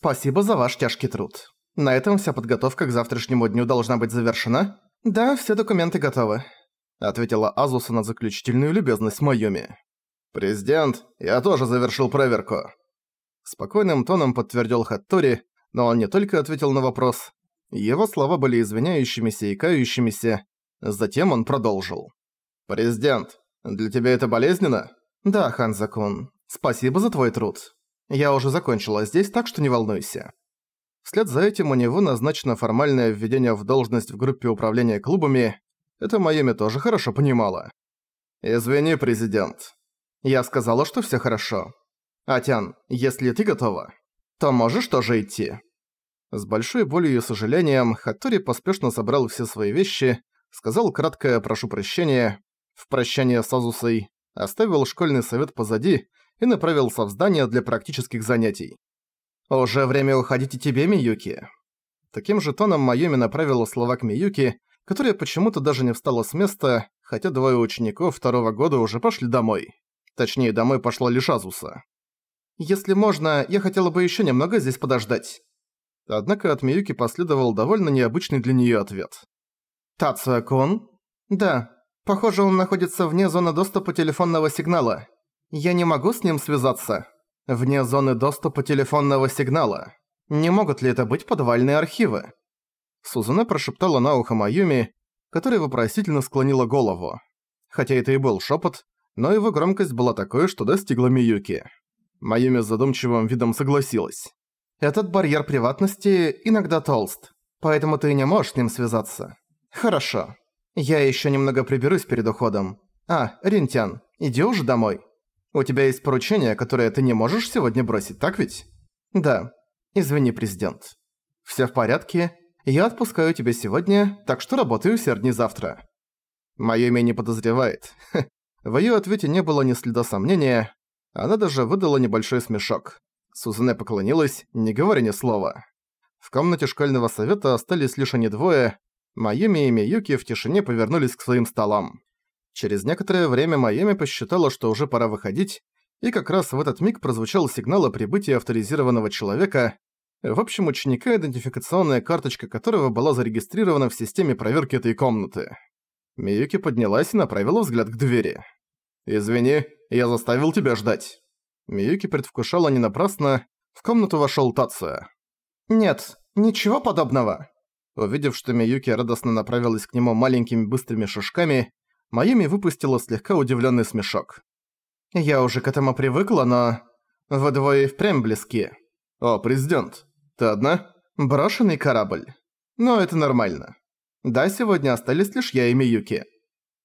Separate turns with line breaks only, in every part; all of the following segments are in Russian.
Спасибо за ваш тяжкий труд. На этом вся подготовка к завтрашнему дню должна быть завершена? Да, все документы готовы. Ответила Азуса на заключительную любезность Майоми.
«Президент, я тоже завершил проверку».
Спокойным тоном подтвердил Хаттори, но он не только ответил на вопрос. Его слова были извиняющимися и кающимися. Затем он продолжил.
«Президент, для тебя это болезненно?»
«Да, Ханзакун. Спасибо за твой труд. Я уже закончила здесь, так что не волнуйся». Вслед за этим у него назначено формальное введение в должность в группе управления клубами. Это Майами тоже хорошо понимала.
«Извини, президент».
Я сказала, что всё хорошо. Атян, если ты готова, то можешь тоже идти. С большой болью и сожалением Хаттори поспешно собрал все свои вещи, сказал краткое «прошу прощения», в прощание с Азусой, оставил школьный совет позади и направился в здание для практических занятий. «Уже время уходить и тебе, Миюки». Таким же тоном Майоми направила слова к Миюки, которая почему-то даже не встала с места, хотя двое учеников второго года уже пошли домой. Точнее, домой пошла лишь Азуса. «Если можно, я хотела бы ещё немного здесь подождать». Однако от Миюки последовал довольно необычный для неё ответ. «Тацуя-кун?» «Да, похоже, он находится вне зоны доступа телефонного сигнала. Я не могу с ним связаться. Вне зоны доступа телефонного сигнала. Не могут ли это быть подвальные архивы?» Сузуне прошептала на ухо Майюми, которая вопросительно склонила голову. Хотя это и был шепот, но его громкость была такой, что достигла Миюки. Майюми с задумчивым видом согласилась. «Этот барьер приватности иногда толст, поэтому ты не можешь с ним связаться. Хорошо. Я еще немного приберусь перед уходом. А, Ринтян, иди уже домой». У тебя есть поручение, которое ты не можешь сегодня бросить, так ведь? Да. Извини, президент. Всё в порядке. Я отпускаю тебя сегодня, так что работаю усердней завтра. Моё имя не подозревает. В её ответе не было ни следа сомнения. Она даже выдала небольшой смешок. Сузане поклонилась, не говоря ни слова. В комнате школьного совета остались лишь они двое. Майюми и Миюки в тишине повернулись к своим столам. Через некоторое время Майами посчитала, что уже пора выходить, и как раз в этот миг прозвучал сигнал о прибытии авторизированного человека, в общем, ученика, идентификационная карточка которого была зарегистрирована в системе проверки этой комнаты. Миюки поднялась и направила взгляд к двери. «Извини, я заставил тебя ждать». Миюки предвкушала не напрасно, в комнату вошёл Тация. «Нет, ничего подобного». Увидев, что Миюки радостно направилась к нему маленькими быстрыми шажками, Майами выпустила слегка удивленный смешок. «Я уже к этому привыкла, но... Вы двое впрямь близки. О, президент, ты одна? Брошенный корабль. Но это нормально. Да, сегодня остались лишь я и Миюки».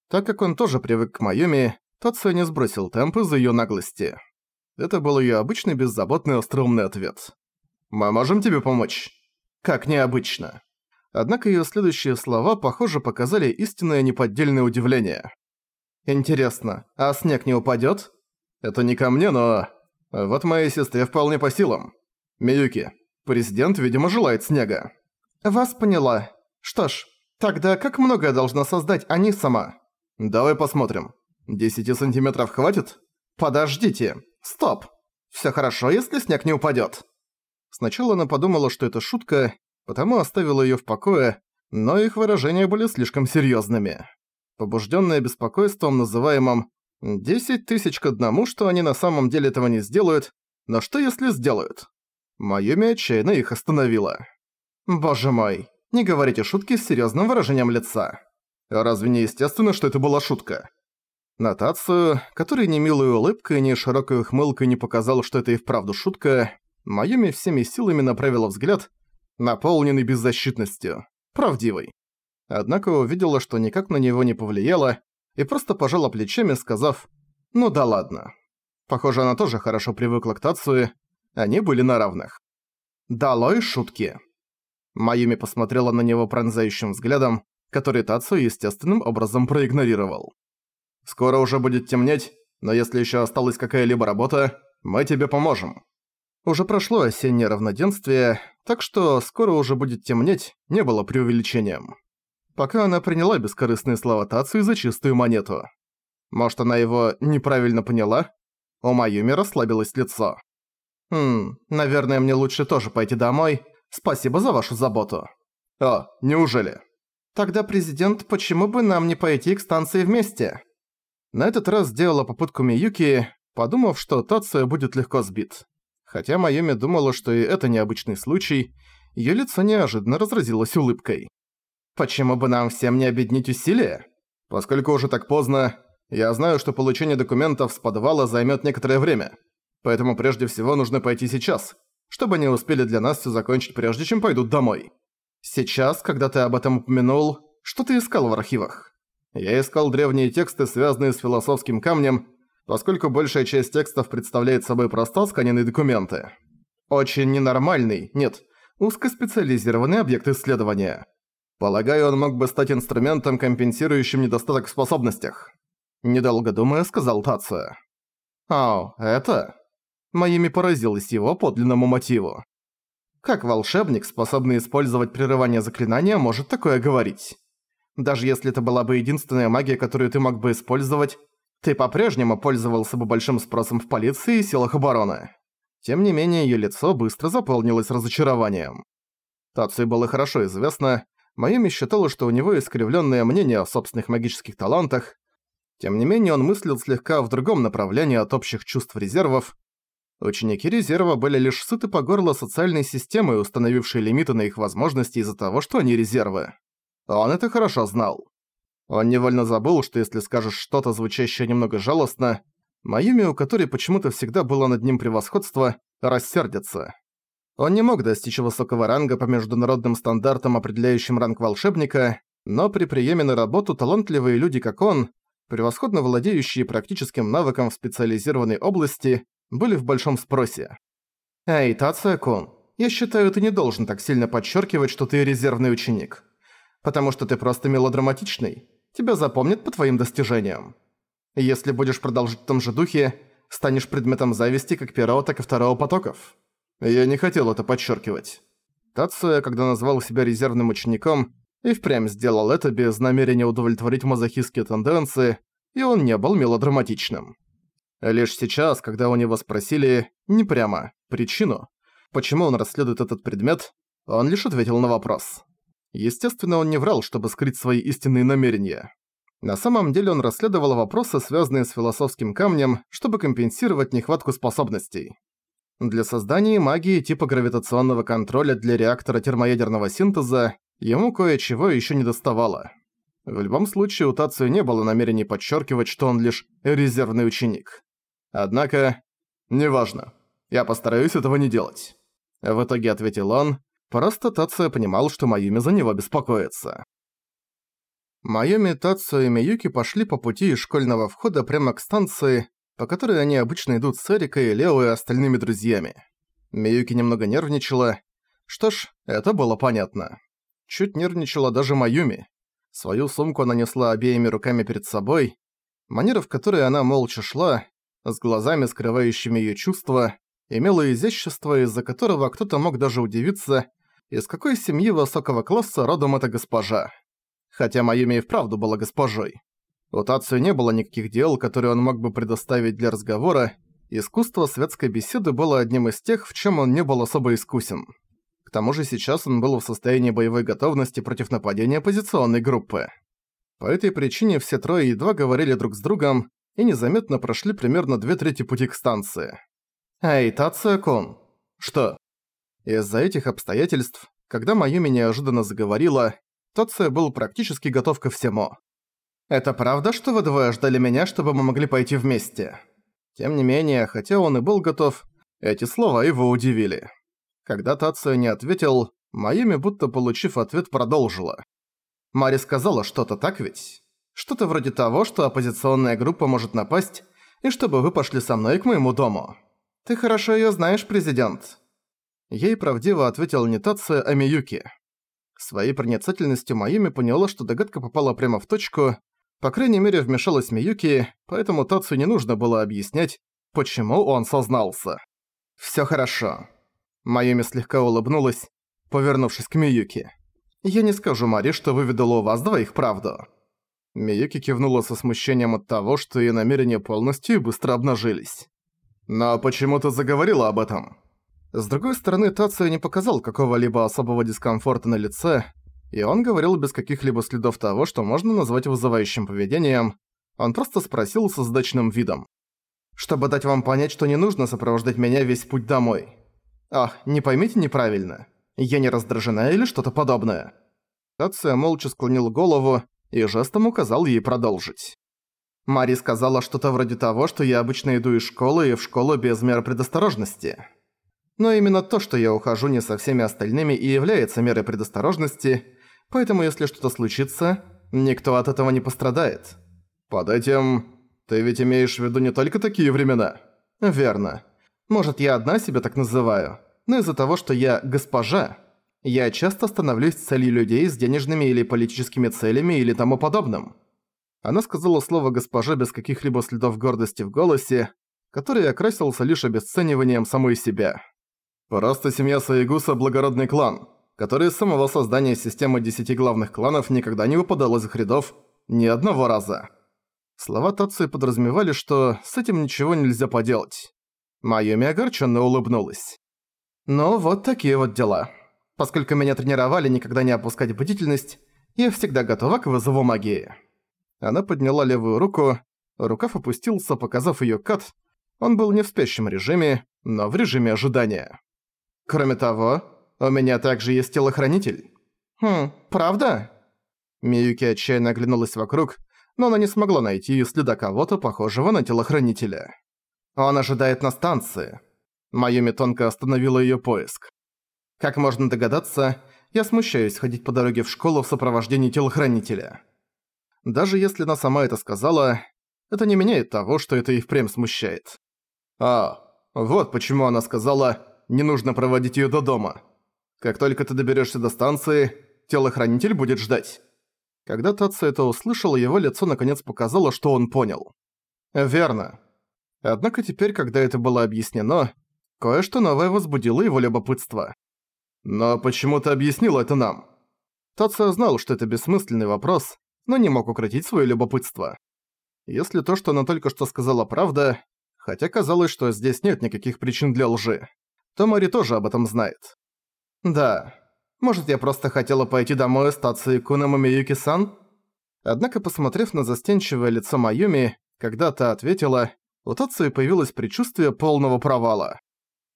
Так как он тоже привык к Майюми, тот не сбросил темп из-за её наглости. Это был её обычный беззаботный остроумный ответ. «Мы можем тебе помочь?» «Как необычно». Однако её следующие слова, похоже, показали истинное неподдельное удивление. «Интересно, а снег не упадёт?» «Это не ко мне, но... Вот моей сестре вполне по силам. Миюки, президент, видимо, желает снега». «Вас поняла. Что ж, тогда как много должна создать они сама?» «Давай посмотрим. Десяти сантиметров хватит?» «Подождите. Стоп. Всё хорошо, если снег не упадёт». Сначала она подумала, что это шутка, потому оставила её в покое, но их выражения были слишком серьёзными. Побуждённая беспокойством, называемым «десять тысяч к одному, что они на самом деле этого не сделают, но что если сделают?» Майюми отчаянно их остановила. «Боже мой, не говорите шутки с серьёзным выражением лица. Разве не естественно, что это была шутка?» Нотацию, который ни милой улыбкой, ни широкой ухмылкой не показал, что это и вправду шутка, Майюми всеми силами направила взгляд наполненный беззащитностью, правдивый. Однако увидела, что никак на него не повлияло, и просто пожала плечами, сказав «Ну да ладно». Похоже, она тоже хорошо привыкла к Тацуе, они были на равных. «Долой шутки». Майюми посмотрела на него пронзающим взглядом, который Тацу естественным образом проигнорировал. «Скоро уже будет темнеть, но если еще осталась какая-либо работа, мы тебе поможем». Уже прошло осеннее равноденствие, так что скоро уже будет темнеть, не было преувеличением. Пока она приняла бескорыстные слова Тацию за чистую монету. Может, она его неправильно поняла? У Майюми расслабилось лицо. «Хм, наверное, мне лучше тоже пойти домой. Спасибо за вашу заботу».
«А, неужели?»
«Тогда, президент, почему бы нам не пойти к станции вместе?» На этот раз сделала попытку Миюки, подумав, что Тация будет легко сбит. Хотя Майоми думала, что и это необычный случай, её лицо неожиданно разразилось улыбкой. «Почему бы нам всем не объединить усилия?
Поскольку уже так поздно, я знаю, что получение документов с подвала займёт некоторое время. Поэтому прежде всего нужно пойти сейчас, чтобы они успели для нас всё закончить прежде, чем пойдут домой».
«Сейчас, когда ты об этом упомянул, что ты искал в архивах?»
Я искал древние тексты, связанные с философским камнем, поскольку большая часть текстов представляет собой просто сканенные документы.
Очень ненормальный, нет, узкоспециализированный объект исследования.
Полагаю, он мог бы стать инструментом, компенсирующим недостаток в способностях.
Недолго думая, сказал Тация. «Ау, это?» Моими поразилась его подлинному мотиву. Как волшебник, способный использовать прерывание заклинания, может такое говорить? Даже если это была бы единственная магия, которую ты мог бы использовать, ты по-прежнему пользовался бы большим спросом в полиции и силах обороны. Тем не менее, её лицо быстро заполнилось разочарованием. Тацию было хорошо известно, Майами считала, что у него искривлённое мнение о собственных магических талантах. Тем не менее, он мыслил слегка в другом направлении от общих чувств резервов. Ученики резерва были лишь сыты по горло социальной системой, установившей лимиты на их возможности из-за того, что они резервы. Он это хорошо знал. Он невольно забыл, что если скажешь что-то, звучащее немного жалостно, Майюми, у которой почему-то всегда было над ним превосходство, рассердится. Он не мог достичь высокого ранга по международным стандартам, определяющим ранг волшебника, но при приеме на работу талантливые люди, как он, превосходно владеющие практическим навыком в специализированной области, были в большом спросе. «Эй, Тация-кун, я считаю, ты не должен так сильно подчеркивать, что ты резервный ученик потому что ты просто мелодраматичный. Тебя запомнят по твоим достижениям. Если будешь продолжить в том же духе, станешь предметом зависти как первого, так и второго потоков. Я не хотел это подчеркивать. Тацуя, когда назвал себя резервным учеником, и впрямь сделал это без намерения удовлетворить мазохистские тенденции, и он не был мелодраматичным. Лишь сейчас, когда у него спросили, не прямо, причину, почему он расследует этот предмет, он лишь ответил на вопрос. Естественно, он не врал, чтобы скрыть свои истинные намерения. На самом деле он расследовал вопросы, связанные с философским камнем, чтобы компенсировать нехватку способностей. Для создания магии типа гравитационного контроля для реактора термоядерного синтеза ему кое-чего еще не доставало. В любом случае у Тацию не было намерений подчеркивать, что он лишь резервный ученик. Однако, неважно, я постараюсь этого не делать. В итоге ответил он, Просто Тация понимал, что Майюми за него беспокоится. Майюми, Тацу и Миюки пошли по пути из школьного входа прямо к станции, по которой они обычно идут с Эрикой, Лео и остальными друзьями. Миюки немного нервничала. Что ж, это было понятно. Чуть нервничала даже Майюми. Свою сумку она несла обеими руками перед собой. Манера, в которой она молча шла, с глазами, скрывающими её чувства, имела изящество, из-за которого кто-то мог даже удивиться, из какой семьи высокого класса родом эта госпожа. Хотя Майюми и вправду была госпожой. У Тацию не было никаких дел, которые он мог бы предоставить для разговора, искусство светской беседы было одним из тех, в чем он не был особо искусен. К тому же сейчас он был в состоянии боевой готовности против нападения оппозиционной группы. По этой причине все трое едва говорили друг с другом и незаметно прошли примерно две трети пути к станции. «Эй, Тация-кун!» «Что?» Из-за этих обстоятельств, когда Майюми неожиданно заговорила, Тоция был практически готов ко всему. «Это правда, что вы двое ждали меня, чтобы мы могли пойти вместе?» Тем не менее, хотя он и был готов, эти слова его удивили. Когда Тация не ответил, Майюми, будто получив ответ, продолжила. «Мари сказала что-то, так ведь? Что-то вроде того, что оппозиционная группа может напасть, и чтобы вы пошли со мной к моему дому. Ты хорошо её знаешь, президент. Ей правдиво ответил не Тация, а Миюки. Своей проницательностью Майюми поняла, что догадка попала прямо в точку. По крайней мере, вмешалась Миюки, поэтому Тацию не нужно было объяснять, почему он сознался. «Всё хорошо». Майюми слегка улыбнулась, повернувшись к Миюки. «Я не скажу Мари, что выведала у вас двоих правду». Миюки кивнула со смущением от того, что её намерения полностью и быстро обнажились. «Но почему ты заговорила об этом?» С другой стороны, Тацио не показал какого-либо особого дискомфорта на лице, и он говорил без каких-либо следов того, что можно назвать вызывающим поведением. Он просто спросил со сдачным видом. «Чтобы дать вам понять, что не нужно сопровождать меня весь путь домой. Ах, не поймите неправильно. Я не раздражена или что-то подобное». Тация молча склонил голову и жестом указал ей продолжить. Мари сказала что-то вроде того, что я обычно иду из школы и в школу без меры предосторожности. Но именно то, что я ухожу не со всеми остальными и является мерой предосторожности, Поэтому если что-то случится, никто от этого не пострадает. Под этим... Ты ведь имеешь в виду не только такие времена? Верно. Может, я одна себя так называю, но из-за того, что я госпожа, я часто становлюсь целью людей с денежными или политическими целями или тому подобным. Она сказала слово «госпожа» без каких-либо следов гордости в голосе, который окрасился лишь обесцениванием самой себя. «Просто семья Саигуса – благородный клан которая с самого создания системы десяти главных кланов никогда не выпадала из их рядов ни одного раза. Слова Тацуи подразумевали, что с этим ничего нельзя поделать. Майоми огорченно улыбнулась. «Ну, вот такие вот дела. Поскольку меня тренировали никогда не опускать бдительность, я всегда готова к вызову магии». Она подняла левую руку, рукав опустился, показав её кат. Он был не в спящем режиме, но в режиме ожидания. Кроме того, у меня также есть телохранитель». «Хм, правда?» Миюки отчаянно оглянулась вокруг, но она не смогла найти следа кого-то похожего на телохранителя. «Он ожидает на станции». Майюми тонко остановила её поиск. Как можно догадаться, я смущаюсь ходить по дороге в школу в сопровождении телохранителя. Даже если она сама это сказала, это не меняет того, что это и впрямь смущает. А, вот почему она сказала «не нужно проводить её до дома». Как только ты доберешься до станции, телохранитель будет ждать». Когда Татсу это услышал, его лицо наконец показало, что он понял. «Верно». Однако теперь, когда это было объяснено, кое-что новое возбудило его любопытство. «Но почему ты объяснил это нам?» Татсу знал, что это бессмысленный вопрос, но не мог укротить свое любопытство. Если то, что она только что сказала, правда, хотя казалось, что здесь нет никаких причин для лжи, то Мари тоже об этом знает. «Да. Может, я просто хотела пойти домой с Тацуи Куном и Миюки-сан?» Однако, посмотрев на застенчивое лицо Майюми, когда та ответила, у Тацуи появилось предчувствие полного провала.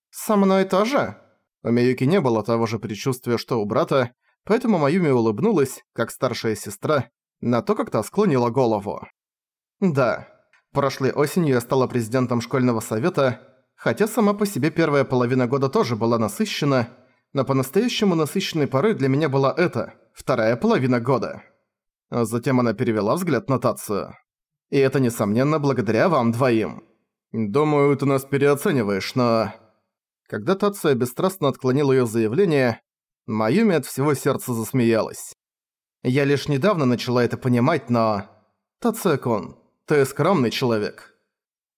«Со мной тоже?» У Миюки не было того же предчувствия, что у брата, поэтому Майюми улыбнулась, как старшая сестра, на то, как та склонила голову. «Да. Прошлой осенью я стала президентом школьного совета, хотя сама по себе первая половина года тоже была насыщена, но по-настоящему насыщенной порой для меня была эта, вторая половина года. А затем она перевела взгляд на Тацию. И это, несомненно, благодаря вам двоим. Думаю, ты нас переоцениваешь, но... Когда Тация бесстрастно отклонил её заявление, Майюми от всего сердца засмеялась. Я лишь недавно начала это понимать, но... Тация-кун, ты скромный человек.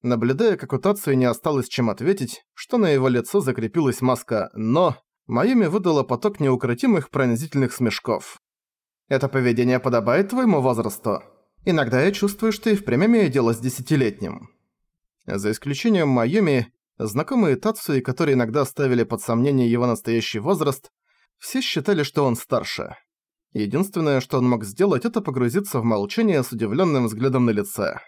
Наблюдая, как у Тации не осталось чем ответить, что на его лицо закрепилась маска «но», Майюми выдала поток неукротимых пронзительных смешков. «Это поведение подобает твоему возрасту? Иногда я чувствую, что и впрямь имею дело с десятилетним». За исключением Майюми, знакомые Тацуи, которые иногда ставили под сомнение его настоящий возраст, все считали, что он старше. Единственное, что он мог сделать, это погрузиться в молчание с удивленным взглядом на лице.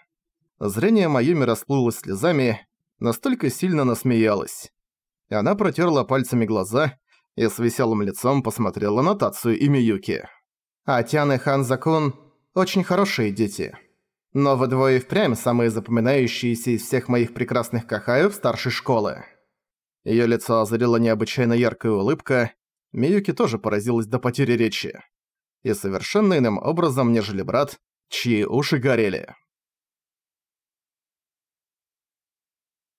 Зрение Майюми расплылось слезами, настолько сильно насмеялась. Она протерла пальцами глаза и с веселым лицом посмотрела на Тацию и Миюки. «Атян и Ханзакун – очень хорошие дети. Но вы двое впрямь самые запоминающиеся из всех моих прекрасных кахаев старшей школы». Её лицо озарила необычайно яркая улыбка, Миюки тоже поразилась до потери речи. И совершенно иным образом, нежели брат, чьи уши горели.